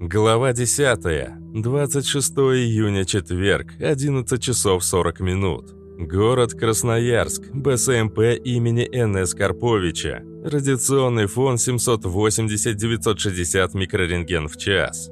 Глава 10. 26 июня, четверг, 11 часов 40 минут. Город Красноярск, БСМП имени Н.С. Карповича. Радиационный фон 780-960 микрорентген в час.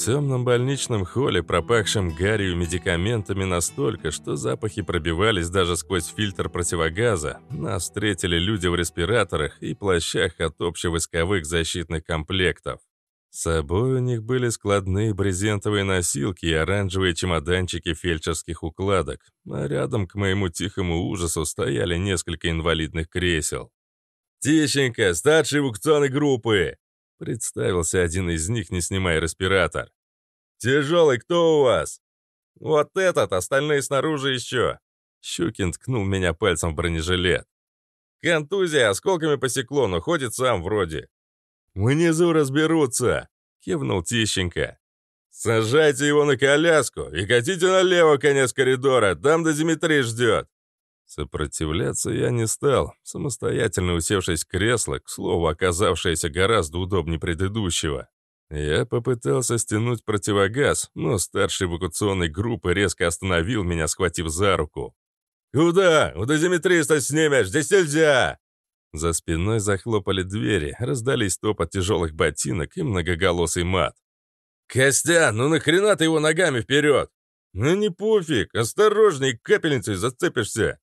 Полутемном больничном холле, пропахшем гарью медикаментами настолько, что запахи пробивались даже сквозь фильтр противогаза, нас встретили люди в респираторах и плащах от общевойсковых защитных комплектов. С собой у них были складные брезентовые носилки и оранжевые чемоданчики фельдшерских укладок, а рядом, к моему тихому ужасу, стояли несколько инвалидных кресел. «Тищенко, старший эвакуационной группы!» Представился один из них, не снимая респиратор. «Тяжелый кто у вас?» «Вот этот, остальные снаружи еще». Щукин ткнул меня пальцем в бронежилет. «Контузия, осколками посекло, но ходит сам вроде». «Внизу разберутся», — кивнул Тищенко. «Сажайте его на коляску и катите налево конец коридора, там до Димитрий ждет. Сопротивляться я не стал, самостоятельно усевшись в кресло, к слову, оказавшееся гораздо удобнее предыдущего. Я попытался стянуть противогаз, но старший эвакуационной группы резко остановил меня, схватив за руку. «Куда? У дозиметриста снимешь, здесь нельзя!» За спиной захлопали двери, раздались топот тяжелых ботинок и многоголосый мат. «Костян, ну нахрена ты его ногами вперед?» «Ну не пофиг, осторожней, капельницей зацепишься!»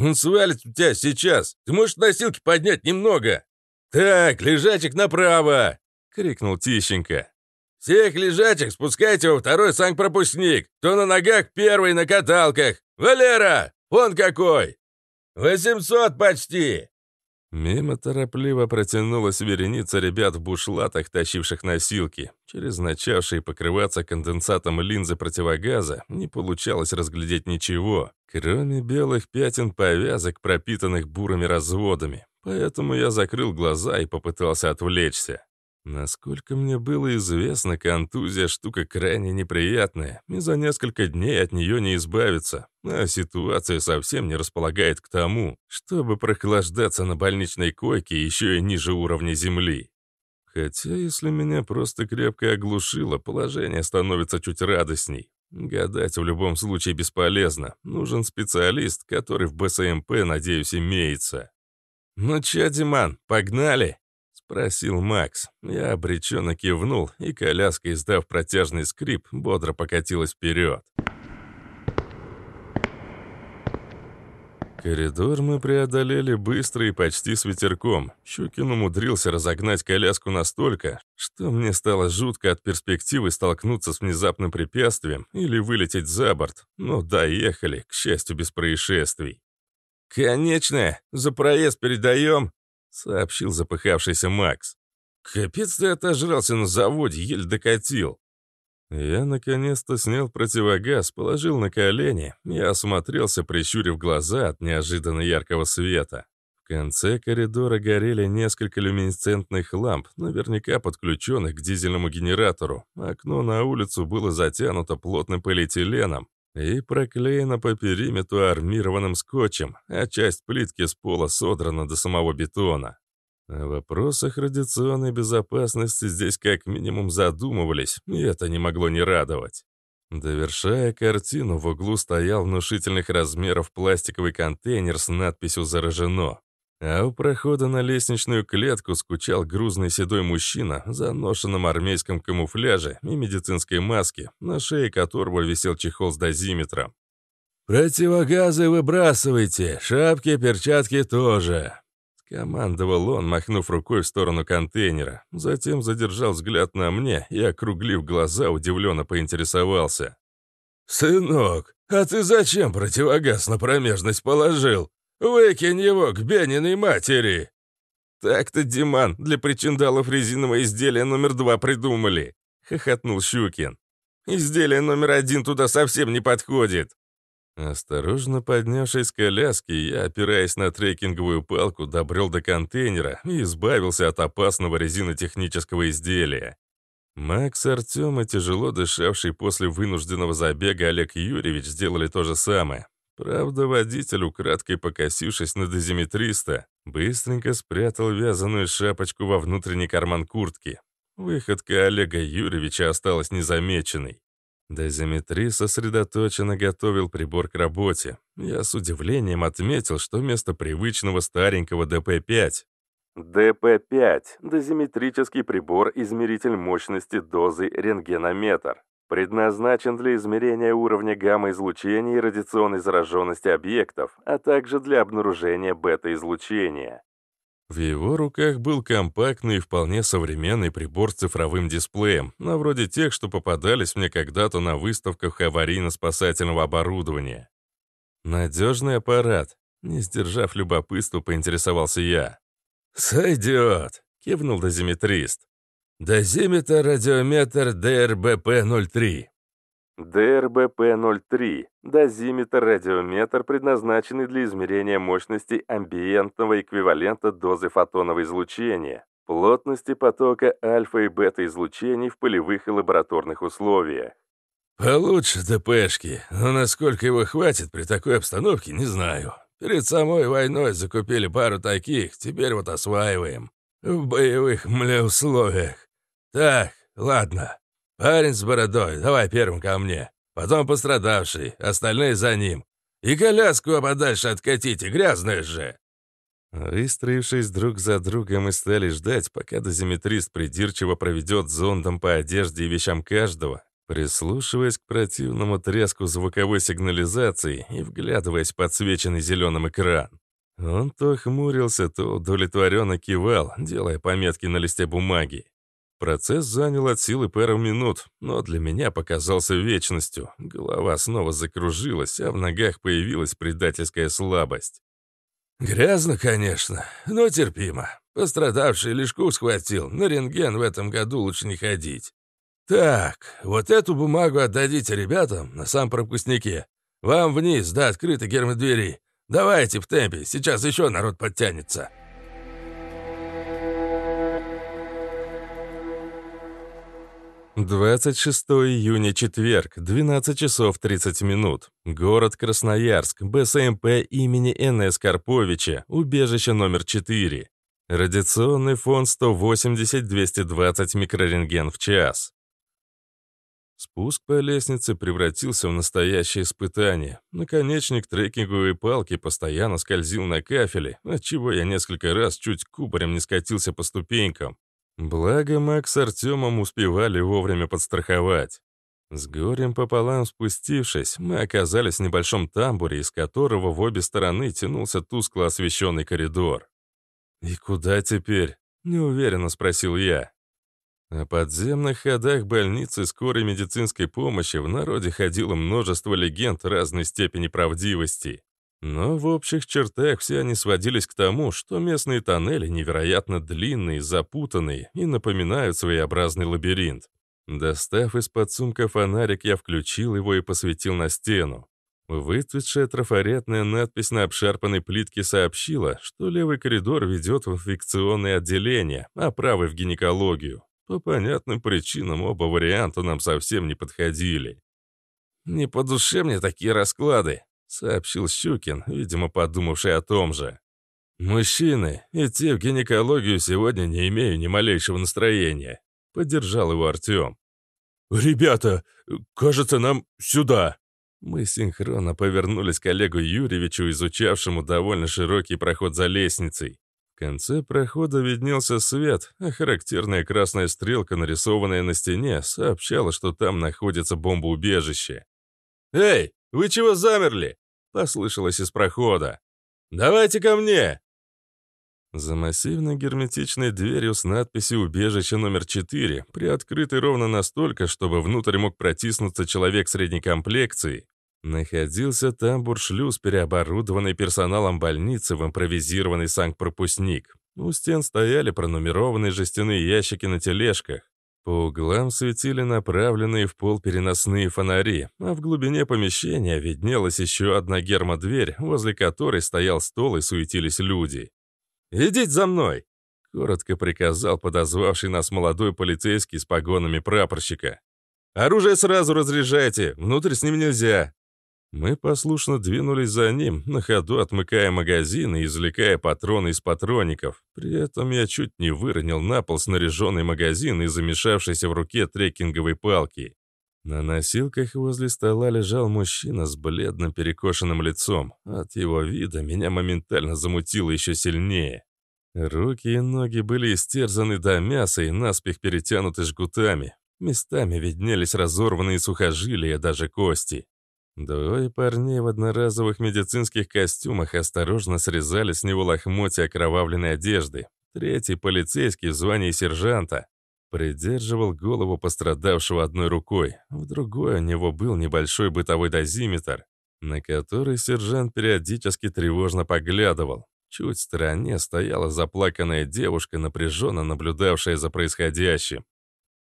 «Он свалит у тебя сейчас! Ты можешь носилки поднять немного!» «Так, лежачек направо!» — крикнул Тищенко. «Всех лежачих спускайте во второй санкт-пропускник! Кто на ногах, первый на каталках! Валера, вон какой! Восемьсот почти!» Мимо торопливо протянулась вереница ребят в бушлатах, тащивших носилки. Через начавшие покрываться конденсатом линзы противогаза не получалось разглядеть ничего, кроме белых пятен повязок, пропитанных бурыми разводами. Поэтому я закрыл глаза и попытался отвлечься. Насколько мне было известно, контузия – штука крайне неприятная, и за несколько дней от нее не избавиться, а ситуация совсем не располагает к тому, чтобы прохлаждаться на больничной койке еще и ниже уровня земли. Хотя, если меня просто крепко оглушило, положение становится чуть радостней. Гадать в любом случае бесполезно. Нужен специалист, который в БСМП, надеюсь, имеется. «Ну чё, Диман, погнали?» Просил Макс. Я обреченно кивнул, и коляска, издав протяжный скрип, бодро покатилась вперед. Коридор мы преодолели быстро и почти с ветерком. Щукин умудрился разогнать коляску настолько, что мне стало жутко от перспективы столкнуться с внезапным препятствием или вылететь за борт, но доехали, к счастью, без происшествий. «Конечно! За проезд передаем!» Сообщил запыхавшийся Макс. «Капец ты отожрался на заводе, еле докатил». Я наконец-то снял противогаз, положил на колени и осмотрелся, прищурив глаза от неожиданно яркого света. В конце коридора горели несколько люминесцентных ламп, наверняка подключенных к дизельному генератору. Окно на улицу было затянуто плотным полиэтиленом и проклеено по периметру армированным скотчем, а часть плитки с пола содрана до самого бетона. О вопросах радиационной безопасности здесь как минимум задумывались, и это не могло не радовать. Довершая картину, в углу стоял внушительных размеров пластиковый контейнер с надписью «Заражено». А у прохода на лестничную клетку скучал грузный седой мужчина в заношенном армейском камуфляже и медицинской маске, на шее которого висел чехол с дозиметром. «Противогазы выбрасывайте, шапки, перчатки тоже», Командовал он, махнув рукой в сторону контейнера. Затем задержал взгляд на мне и, округлив глаза, удивленно поинтересовался. «Сынок, а ты зачем противогаз на промежность положил? Выкинь его к Бениной матери!» «Так-то, Диман, для причиндалов резиновое изделие номер два придумали», — хохотнул Щукин. «Изделие номер один туда совсем не подходит». Осторожно поднявшись с коляски, я, опираясь на трекинговую палку, добрел до контейнера и избавился от опасного резинотехнического изделия. Макс Артем и тяжело дышавший после вынужденного забега Олег Юрьевич сделали то же самое. Правда, водитель, украдкой покосившись на дозиметриста, быстренько спрятал вязаную шапочку во внутренний карман куртки. Выходка Олега Юрьевича осталась незамеченной. Дозиметри сосредоточенно готовил прибор к работе. Я с удивлением отметил, что вместо привычного старенького ДП-5 ДП-5 – дозиметрический прибор-измеритель мощности дозы рентгенометр. Предназначен для измерения уровня гамма-излучения и радиационной зараженности объектов, а также для обнаружения бета-излучения. В его руках был компактный и вполне современный прибор с цифровым дисплеем, на вроде тех, что попадались мне когда-то на выставках аварийно-спасательного оборудования. Надежный аппарат. Не сдержав любопытства, поинтересовался я. «Сойдет», — кивнул дозиметрист. Дозиметр-радиометр ДРБП-03. ДРБП-03 – дозиметр-радиометр, предназначенный для измерения мощности амбиентного эквивалента дозы фотонового излучения, плотности потока альфа и бета излучений в полевых и лабораторных условиях. «Получше ДПшки, но насколько его хватит при такой обстановке, не знаю. Перед самой войной закупили пару таких, теперь вот осваиваем. В боевых, мля, условиях. «Так, ладно. Парень с бородой, давай первым ко мне. Потом пострадавший, остальные за ним. И коляску подальше откатите, грязная же!» Выстроившись друг за другом мы стали ждать, пока дозиметрист придирчиво проведет зондом по одежде и вещам каждого, прислушиваясь к противному треску звуковой сигнализации и вглядываясь в подсвеченный зеленым экран. Он то хмурился, то удовлетворенно кивал, делая пометки на листе бумаги. Процесс занял от силы пару минут, но для меня показался вечностью. Голова снова закружилась, а в ногах появилась предательская слабость. «Грязно, конечно, но терпимо. Пострадавший лишку схватил, на рентген в этом году лучше не ходить. Так, вот эту бумагу отдадите ребятам на сам пропускнике. Вам вниз, да, открыты гермодвери. Давайте в темпе, сейчас еще народ подтянется». 26 июня, четверг, 12 часов 30 минут. Город Красноярск, БСМП имени Н.С. Карповича, убежище номер 4. Радиационный фон 180-220 микрорентген в час. Спуск по лестнице превратился в настоящее испытание. Наконечник трекинговой палки постоянно скользил на кафеле, отчего я несколько раз чуть кубарем не скатился по ступенькам. Благо, Макс с Артемом успевали вовремя подстраховать. С горем пополам спустившись, мы оказались в небольшом тамбуре, из которого в обе стороны тянулся тускло освещенный коридор. «И куда теперь?» — неуверенно спросил я. О подземных ходах больницы скорой медицинской помощи в народе ходило множество легенд разной степени правдивости. Но в общих чертах все они сводились к тому, что местные тоннели невероятно длинные, запутанные и напоминают своеобразный лабиринт. Достав из-под сумка фонарик, я включил его и посветил на стену. Выцветшая трафаретная надпись на обшарпанной плитке сообщила, что левый коридор ведет в инфекционное отделение, а правый в гинекологию. По понятным причинам оба варианта нам совсем не подходили. «Не по душе мне такие расклады», сообщил Щукин, видимо, подумавший о том же. «Мужчины, идти в гинекологию сегодня не имею ни малейшего настроения», — поддержал его Артем. «Ребята, кажется, нам сюда». Мы синхронно повернулись к Олегу Юрьевичу, изучавшему довольно широкий проход за лестницей. В конце прохода виднелся свет, а характерная красная стрелка, нарисованная на стене, сообщала, что там находится бомбоубежище. «Эй, вы чего замерли?» — послышалось из прохода. «Давайте ко мне!» За массивной герметичной дверью с надписью «Убежище номер 4», приоткрытой ровно настолько, чтобы внутрь мог протиснуться человек средней комплекции, находился тамбур-шлюз, переоборудованный персоналом больницы в импровизированный санкт-пропускник. У стен стояли пронумерованные жестяные ящики на тележках. По углам светили направленные в пол переносные фонари, а в глубине помещения виднелась еще одна гермодверь, возле которой стоял стол и суетились люди. «Идите за мной!» коротко приказал подозвавший нас молодой полицейский с погонами прапорщика. «Оружие сразу разряжайте, внутрь с ним нельзя!» Мы послушно двинулись за ним, на ходу отмыкая магазин и извлекая патроны из патронников. При этом я чуть не выронил на пол снаряженный магазин и замешавшийся в руке трекинговой палки. На носилках возле стола лежал мужчина с бледным перекошенным лицом. От его вида меня моментально замутило еще сильнее. Руки и ноги были истерзаны до мяса и наспех перетянуты жгутами. Местами виднелись разорванные сухожилия, даже кости. Двое парней в одноразовых медицинских костюмах осторожно срезали с него лохмотья окровавленной одежды. Третий полицейский в звании сержанта придерживал голову пострадавшего одной рукой. В другой у него был небольшой бытовой дозиметр, на который сержант периодически тревожно поглядывал. Чуть в стороне стояла заплаканная девушка, напряженно наблюдавшая за происходящим.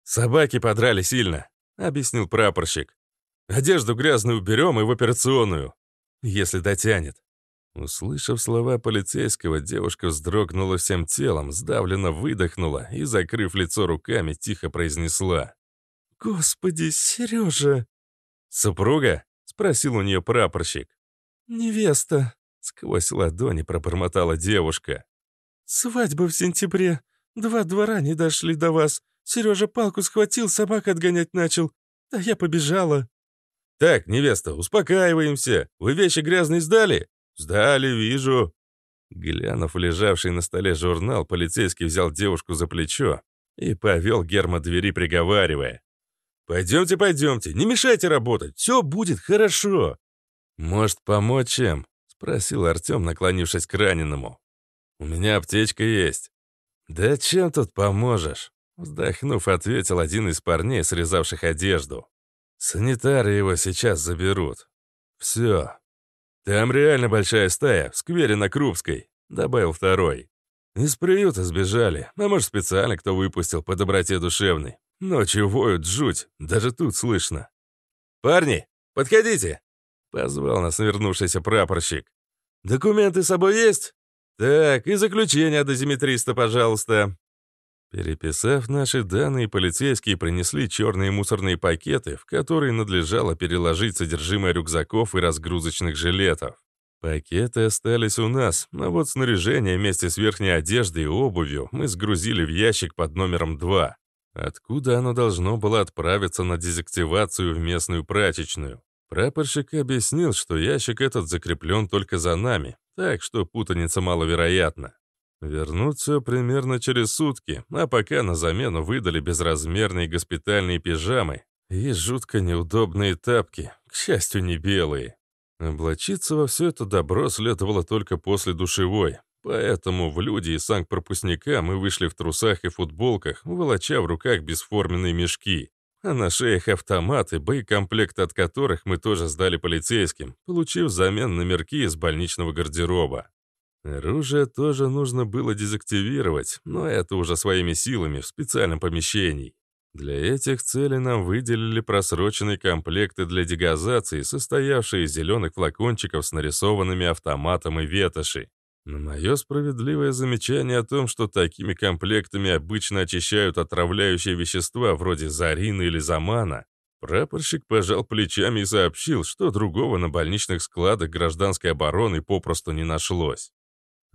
«Собаки подрали сильно», — объяснил прапорщик. Одежду грязную уберем и в операционную, если дотянет». Услышав слова полицейского, девушка вздрогнула всем телом, сдавленно выдохнула и, закрыв лицо руками, тихо произнесла. «Господи, Сережа!» «Супруга?» — спросил у нее прапорщик. «Невеста!» — сквозь ладони пробормотала девушка. «Свадьба в сентябре. Два двора не дошли до вас. Сережа палку схватил, собак отгонять начал. А я побежала». «Так, невеста, успокаиваемся. Вы вещи грязные сдали?» «Сдали, вижу». Глянув лежавший на столе журнал, полицейский взял девушку за плечо и повел Герма двери, приговаривая. «Пойдемте, пойдемте, не мешайте работать, все будет хорошо». «Может, помочь чем?» — спросил Артем, наклонившись к раненому. «У меня аптечка есть». «Да чем тут поможешь?» Вздохнув, ответил один из парней, срезавших одежду. Санитары его сейчас заберут. Все. Там реально большая стая, в сквере на Крупской, добавил второй. Из приюта сбежали, а может специально кто выпустил по доброте душевной. Ночью воют жуть, даже тут слышно. «Парни, подходите!» — позвал нас навернувшийся прапорщик. «Документы с собой есть? Так, и заключение дозиметриста, пожалуйста». Переписав наши данные, полицейские принесли черные мусорные пакеты, в которые надлежало переложить содержимое рюкзаков и разгрузочных жилетов. Пакеты остались у нас, а вот снаряжение вместе с верхней одеждой и обувью мы сгрузили в ящик под номером 2, откуда оно должно было отправиться на дезактивацию в местную прачечную. Прапорщик объяснил, что ящик этот закреплен только за нами, так что путаница маловероятна. Вернуться примерно через сутки, а пока на замену выдали безразмерные госпитальные пижамы и жутко неудобные тапки, к счастью, не белые. Облачиться во все это добро следовало только после душевой, поэтому в люди и санкт-пропускника мы вышли в трусах и футболках, волоча в руках бесформенные мешки, а на шеях автоматы, боекомплект от которых мы тоже сдали полицейским, получив взамен номерки из больничного гардероба. Оружие тоже нужно было дезактивировать, но это уже своими силами в специальном помещении. Для этих целей нам выделили просроченные комплекты для дегазации, состоявшие из зеленых флакончиков с нарисованными автоматом и ветоши. На мое справедливое замечание о том, что такими комплектами обычно очищают отравляющие вещества вроде зарина или замана, прапорщик пожал плечами и сообщил, что другого на больничных складах гражданской обороны попросту не нашлось.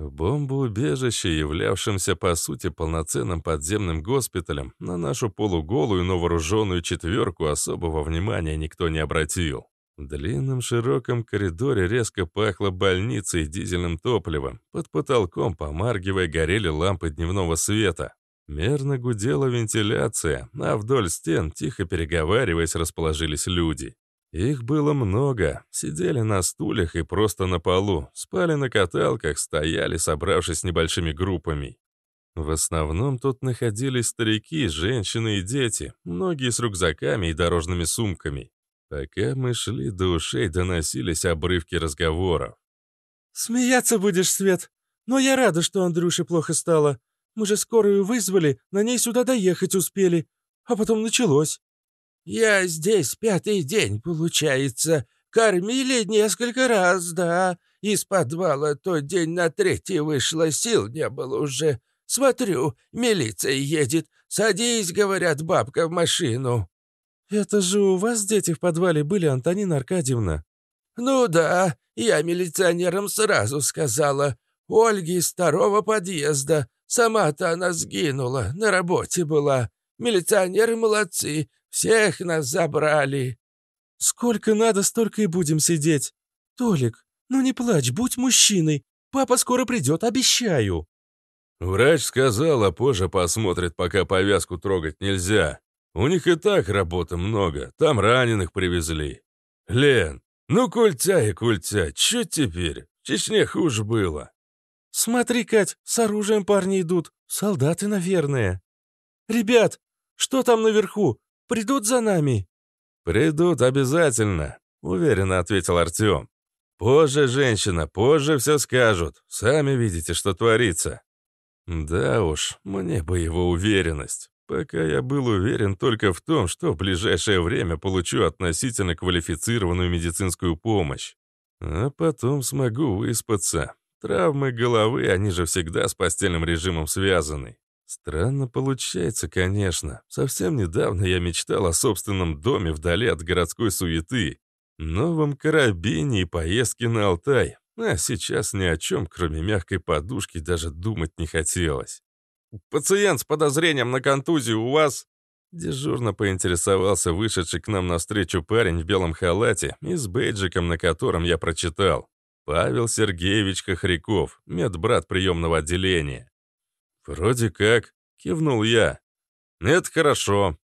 В бомбоубежище, являвшемся по сути полноценным подземным госпиталем, на нашу полуголую, но вооруженную четверку особого внимания никто не обратил. В длинном широком коридоре резко пахло больницей и дизельным топливом. Под потолком, помаргивая, горели лампы дневного света. Мерно гудела вентиляция, а вдоль стен, тихо переговариваясь, расположились люди. Их было много, сидели на стульях и просто на полу, спали на каталках, стояли, собравшись небольшими группами. В основном тут находились старики, женщины и дети, многие с рюкзаками и дорожными сумками. Пока мы шли, до ушей доносились обрывки разговоров. «Смеяться будешь, Свет? Но я рада, что Андрюше плохо стало. Мы же скорую вызвали, на ней сюда доехать успели. А потом началось. «Я здесь пятый день, получается. Кормили несколько раз, да. Из подвала тот день на третий вышло, сил не было уже. Смотрю, милиция едет. Садись, говорят, бабка, в машину». «Это же у вас дети в подвале были, Антонина Аркадьевна?» «Ну да, я милиционерам сразу сказала. Ольги из второго подъезда. Сама-то она сгинула, на работе была. Милиционеры молодцы, всех нас забрали». «Сколько надо, столько и будем сидеть. Толик, ну не плачь, будь мужчиной. Папа скоро придет, обещаю». Врач сказал, а позже посмотрит, пока повязку трогать нельзя. У них и так работы много, там раненых привезли. Лен, ну культя и культя, чё теперь? В Чечне хуже было. Смотри, Кать, с оружием парни идут, солдаты, наверное. Ребят, что там наверху? Придут за нами? Придут обязательно, уверенно ответил Артем. Позже, женщина, позже все скажут. Сами видите, что творится. Да уж, мне бы его уверенность. Пока я был уверен только в том, что в ближайшее время получу относительно квалифицированную медицинскую помощь. А потом смогу выспаться. Травмы головы, они же всегда с постельным режимом связаны. Странно получается, конечно. Совсем недавно я мечтал о собственном доме вдали от городской суеты, новом карабине и поездке на Алтай. А сейчас ни о чем, кроме мягкой подушки, даже думать не хотелось. «Пациент с подозрением на контузию у вас?» Дежурно поинтересовался вышедший к нам навстречу парень в белом халате и с бейджиком, на котором я прочитал. Павел Сергеевич Хохряков, медбрат приемного отделения. «Вроде как», — кивнул я. «Это хорошо».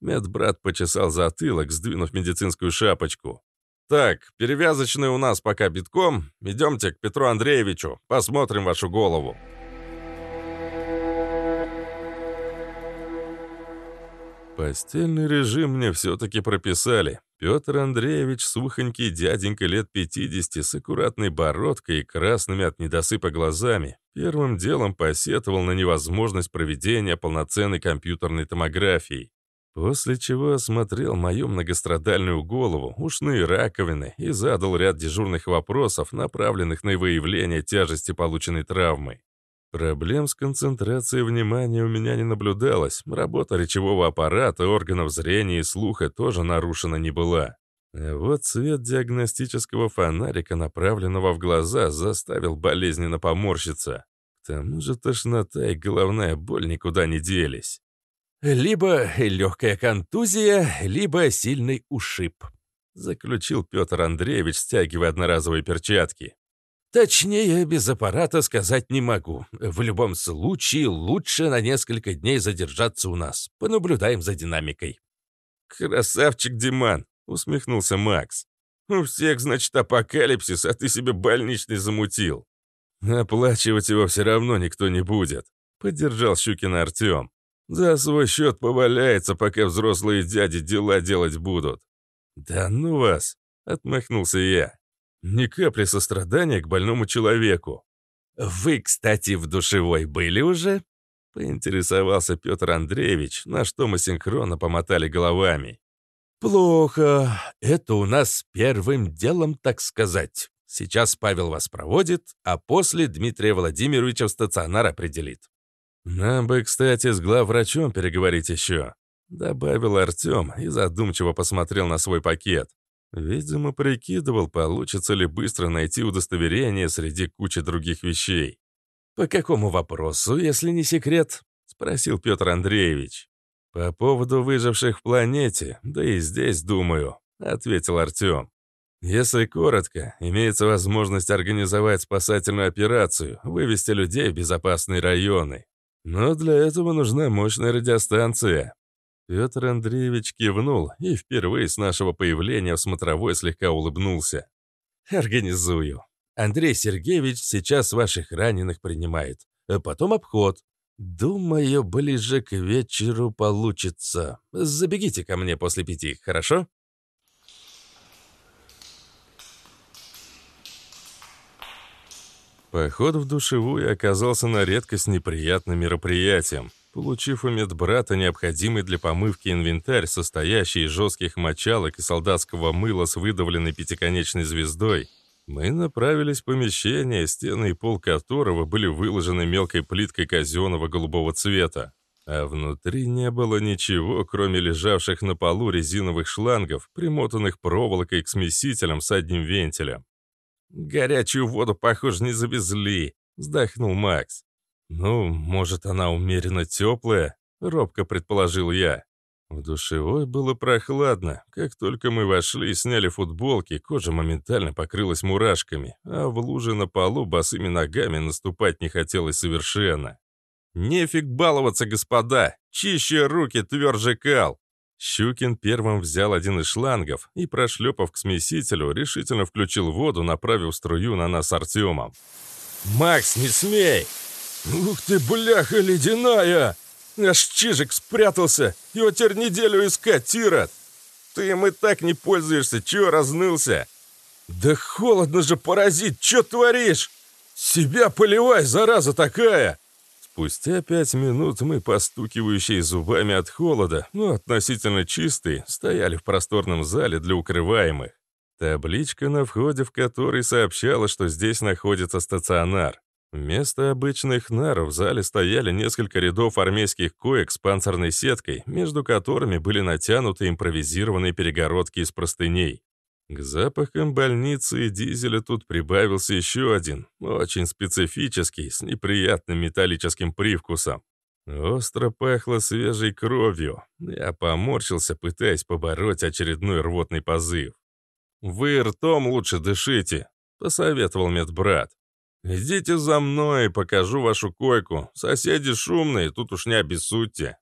Медбрат почесал затылок, сдвинув медицинскую шапочку. «Так, перевязочный у нас пока битком. Идемте к Петру Андреевичу, посмотрим вашу голову». Постельный режим мне все-таки прописали. Петр Андреевич, сухонький дяденька лет 50 с аккуратной бородкой и красными от недосыпа глазами, первым делом посетовал на невозможность проведения полноценной компьютерной томографии. После чего осмотрел мою многострадальную голову, ушные раковины и задал ряд дежурных вопросов, направленных на выявление тяжести полученной травмы. Проблем с концентрацией внимания у меня не наблюдалось, работа речевого аппарата, органов зрения и слуха тоже нарушена не была. Вот свет диагностического фонарика, направленного в глаза, заставил болезненно поморщиться. К тому же тошнота и головная боль никуда не делись. «Либо легкая контузия, либо сильный ушиб», заключил Петр Андреевич, стягивая одноразовые перчатки. Точнее, без аппарата сказать не могу. В любом случае, лучше на несколько дней задержаться у нас. Понаблюдаем за динамикой. «Красавчик Диман!» — усмехнулся Макс. «У всех, значит, апокалипсис, а ты себе больничный замутил. Оплачивать его все равно никто не будет», — поддержал Щукина Артем. За свой счет поваляется, пока взрослые дяди дела делать будут. «Да ну вас!» — отмахнулся я. Ни капли сострадания к больному человеку. «Вы, кстати, в душевой были уже?» — поинтересовался Петр Андреевич, на что мы синхронно помотали головами. «Плохо. Это у нас первым делом, так сказать. Сейчас Павел вас проводит, а после Дмитрия Владимировича в стационар определит. «Нам бы, кстати, с главврачом переговорить еще», — добавил Артем и задумчиво посмотрел на свой пакет. Видимо, прикидывал, получится ли быстро найти удостоверение среди кучи других вещей. «По какому вопросу, если не секрет?» — спросил Петр Андреевич. «По поводу выживших в планете, да и здесь, думаю», — ответил Артем. Если коротко, имеется возможность организовать спасательную операцию, вывести людей в безопасные районы. Но для этого нужна мощная радиостанция. Петр Андреевич кивнул и впервые с нашего появления в смотровой слегка улыбнулся. «Организую. Андрей Сергеевич сейчас ваших раненых принимает, а потом обход. Думаю, ближе к вечеру получится. Забегите ко мне после пяти, хорошо?» Поход в душевую оказался на редкость неприятным мероприятием. Получив у медбрата необходимый для помывки инвентарь, состоящий из жестких мочалок и солдатского мыла с выдавленной пятиконечной звездой, Мы направились в помещение, стены и пол которого были выложены мелкой плиткой казенного голубого цвета. А внутри не было ничего, кроме лежавших на полу резиновых шлангов, примотанных проволокой к смесителям с одним вентилем. «Горячую воду, похоже, не завезли», — вздохнул Макс. «Ну, может, она умеренно теплая?» — робко предположил я. В душевой было прохладно. Как только мы вошли и сняли футболки, кожа моментально покрылась мурашками, а в луже на полу босыми ногами наступать не хотелось совершенно. «Нефиг баловаться, господа! Чище руки, тверже кал!» Щукин первым взял один из шлангов и, прошлепав к смесителю, решительно включил воду, направив струю на нас Артемом. «Макс, не смей!» «Ух ты, бляха ледяная!» Аж Чижик спрятался. Его теперь неделю искать, Тирот. Ты им и так не пользуешься, чё разнылся? Да холодно же, паразит, чё творишь? Себя поливай, зараза такая! Спустя пять минут мы, постукивающие зубами от холода, но относительно чистые, стояли в просторном зале для укрываемых. Табличка на входе, в которой сообщала, что здесь находится стационар. Вместо обычных нар в зале стояли несколько рядов армейских коек с панцирной сеткой, между которыми были натянуты импровизированные перегородки из простыней. К запахам больницы и дизеля тут прибавился еще один, очень специфический, с неприятным металлическим привкусом. Остро пахло свежей кровью. Я поморщился, пытаясь побороть очередной рвотный позыв. «Вы ртом лучше дышите», — посоветовал медбрат. «Идите за мной, покажу вашу койку. Соседи шумные, тут уж не обессудьте».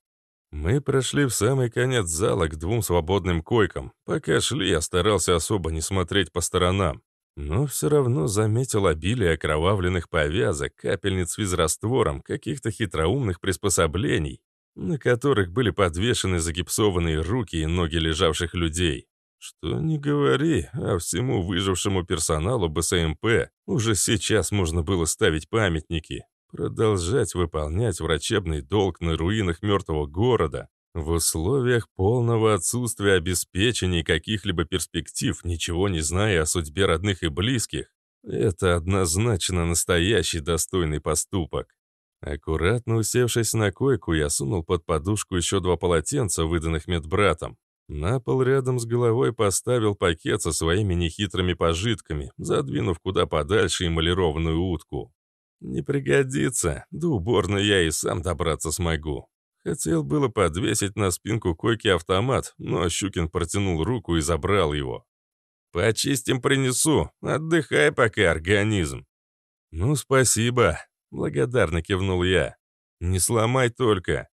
Мы прошли в самый конец зала к двум свободным койкам. Пока шли, я старался особо не смотреть по сторонам. Но все равно заметил обилие окровавленных повязок, капельниц с физраствором, каких-то хитроумных приспособлений, на которых были подвешены загипсованные руки и ноги лежавших людей. Что не говори, а всему выжившему персоналу БСМП уже сейчас можно было ставить памятники, продолжать выполнять врачебный долг на руинах мертвого города в условиях полного отсутствия обеспечений каких-либо перспектив, ничего не зная о судьбе родных и близких. Это однозначно настоящий достойный поступок. Аккуратно усевшись на койку, я сунул под подушку еще два полотенца, выданных медбратом. На пол рядом с головой поставил пакет со своими нехитрыми пожитками, задвинув куда подальше эмалированную утку. Не пригодится, до уборной я и сам добраться смогу. Хотел было подвесить на спинку койки автомат, но Щукин протянул руку и забрал его. «Почистим принесу, отдыхай пока, организм». «Ну, спасибо», — благодарно кивнул я. «Не сломай только».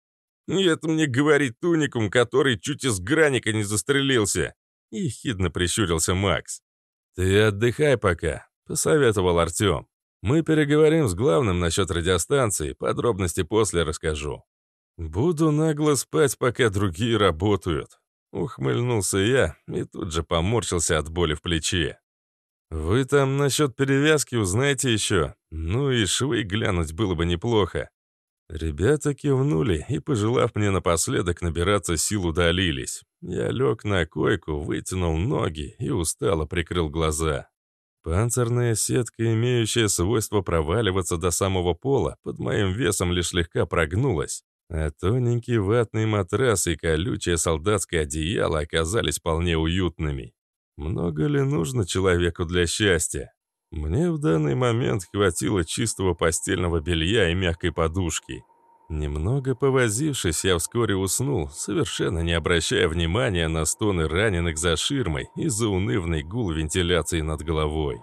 И это мне говорит туникум, который чуть из граника не застрелился. Ехидно прищурился Макс. Ты отдыхай пока, посоветовал Артем. Мы переговорим с главным насчет радиостанции, подробности после расскажу. Буду нагло спать, пока другие работают. Ухмыльнулся я и тут же поморщился от боли в плече. «Вы там насчет перевязки узнаете еще? Ну и швы глянуть было бы неплохо. Ребята кивнули и, пожелав мне напоследок набираться сил, удалились. Я лег на койку, вытянул ноги и устало прикрыл глаза. Панцирная сетка, имеющая свойство проваливаться до самого пола, под моим весом лишь слегка прогнулась, а тоненький ватный матрас и колючее солдатское одеяло оказались вполне уютными. Много ли нужно человеку для счастья? Мне в данный момент хватило чистого постельного белья и мягкой подушки. Немного повозившись, я вскоре уснул, совершенно не обращая внимания на стоны раненых за ширмой и заунывный гул вентиляции над головой.